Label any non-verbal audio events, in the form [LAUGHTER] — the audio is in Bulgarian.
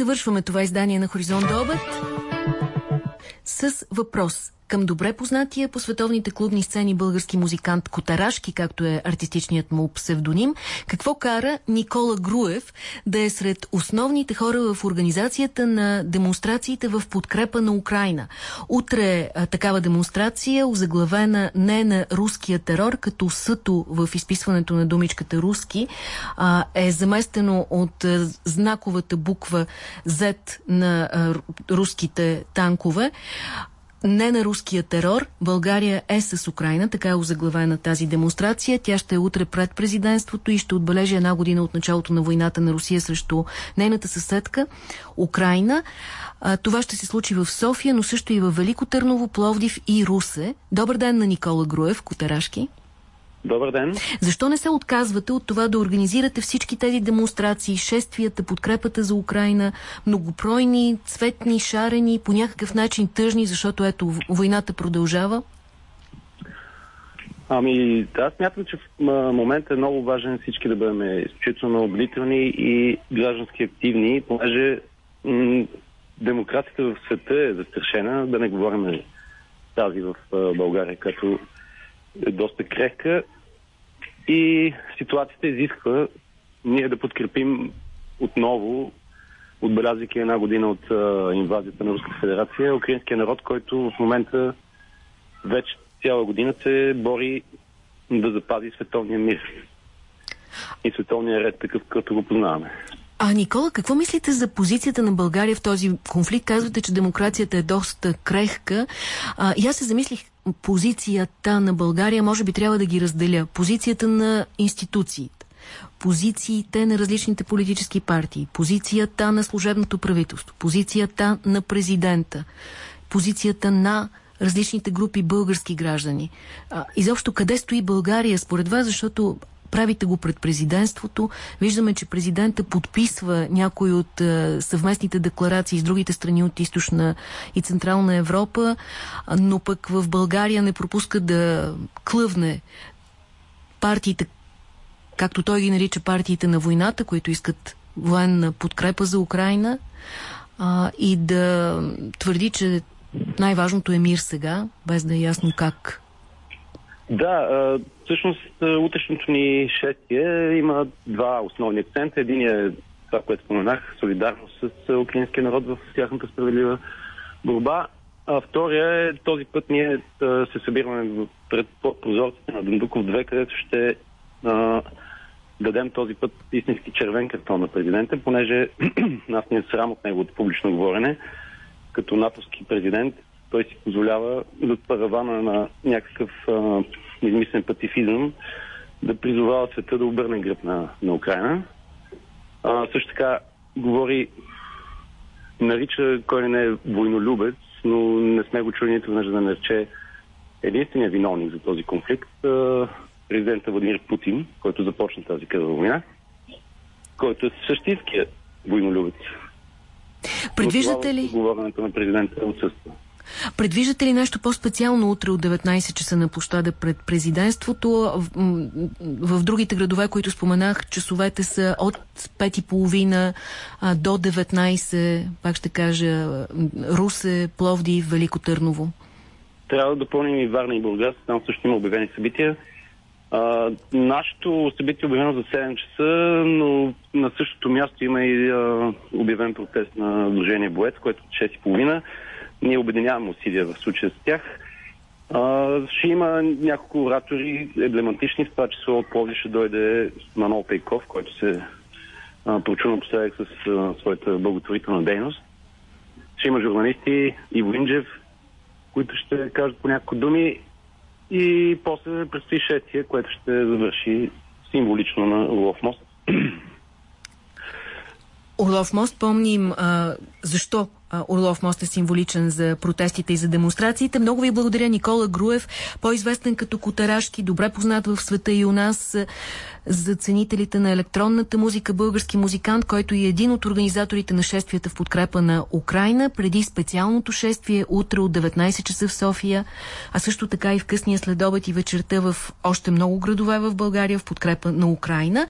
Завършваме това издание на Хоризонт обед с въпрос към добре познатия по световните клубни сцени български музикант Котарашки, както е артистичният му псевдоним. Какво кара Никола Груев да е сред основните хора в организацията на демонстрациите в подкрепа на Украина? Утре а, такава демонстрация, озаглавена не на руския терор, като съто в изписването на думичката руски, а, е заместено от а, знаковата буква Z на а, руските танкове не на руския терор. България е с Украина, така е озаглавена тази демонстрация. Тя ще е утре пред президентството и ще отбележи една година от началото на войната на Русия срещу нейната съседка Украина. А, това ще се случи в София, но също и в Велико Търново, Пловдив и Русе. Добър ден на Никола Груев, Котарашки. Добър ден. Защо не се отказвате от това да организирате всички тези демонстрации, шествията, подкрепата за Украина, многопройни, цветни, шарени, по някакъв начин тъжни, защото ето войната продължава? Ами, аз смятам, че в момента е много важен всички да бъдем изключително бдителни и граждански активни, понеже демокрацията в света е застрашена, да не говорим тази в България, като е доста крехка и ситуацията изисква ние да подкрепим отново, отбелязвайки една година от а, инвазията на Руската федерация, украинския народ, който в момента вече цяла година се бори да запази световния мир и световния ред, такъв като го познаваме. А, Никола, какво мислите за позицията на България в този конфликт? Казвате, че демокрацията е доста крехка. А, и аз се замислих, позицията на България може би трябва да ги разделя. Позицията на институциите, позициите на различните политически партии, позицията на служебното правителство, позицията на президента, позицията на различните групи български граждани. А, изобщо къде стои България според вас, защото правите го пред президентството. Виждаме, че президента подписва някои от е, съвместните декларации с другите страни от източна и централна Европа, но пък в България не пропуска да клъвне партиите, както той ги нарича партиите на войната, които искат военна подкрепа за Украина а, и да твърди, че най-важното е мир сега, без да е ясно как да, всъщност утрешното ни шествие има два основни акцента. Един е това, което споменах, солидарност с украинския народ в тяхната справедлива борба. А втория е, този път ние се събираме пред прозорците на Дундуков 2, където ще а, дадем този път истински червен картон на президента, понеже [CLEARS THROAT] нас ни е срам от неговото публично говорене. Като натовски президент той си позволява за паравана на някакъв а, измислен пацифизъм да призовава света да обърне гръб на, на Украина. А, също така говори, нарича кой не е войнолюбец, но не сме го чули нито веднъж да нарече единствения виновник за този конфликт а, президента Владимир Путин, който започна тази кръва война, който е същинският войнолюбец. Предвиждате ли? Говоренето на президента отсъства. Предвиждате ли нещо по-специално утре от 19 часа на площада пред президентството? В, в другите градове, които споменах, часовете са от 5.30 до 19, пак ще кажа, Русе, Пловди, Велико Търново. Трябва да допълним и Варна и Бургас, там също има обявени събития. А, нашето събитие е обявено за 7 часа, но на същото място има и а, обявен протест на Движение Боец, което е 6.30. Ние обединяваме усилия в случая с тях. А, ще има няколко оратори емблематични, в това число от Пловди ще дойде Манол Пейков, който се прочу напоследък с а, своята благотворителна дейност. Ще има журналисти Иво Инджев, които ще кажат по няколко думи и после предстои шествие, което ще завърши символично на Лов мост. Орлов мост, помним а, защо Орлов мост е символичен за протестите и за демонстрациите. Много ви благодаря, Никола Груев, по-известен като Котарашки, добре познат в света и у нас за ценителите на електронната музика, български музикант, който е един от организаторите на шествията в подкрепа на Украина, преди специалното шествие утре от 19 часа в София, а също така и в късния следобед и вечерта в още много градове в България в подкрепа на Украина.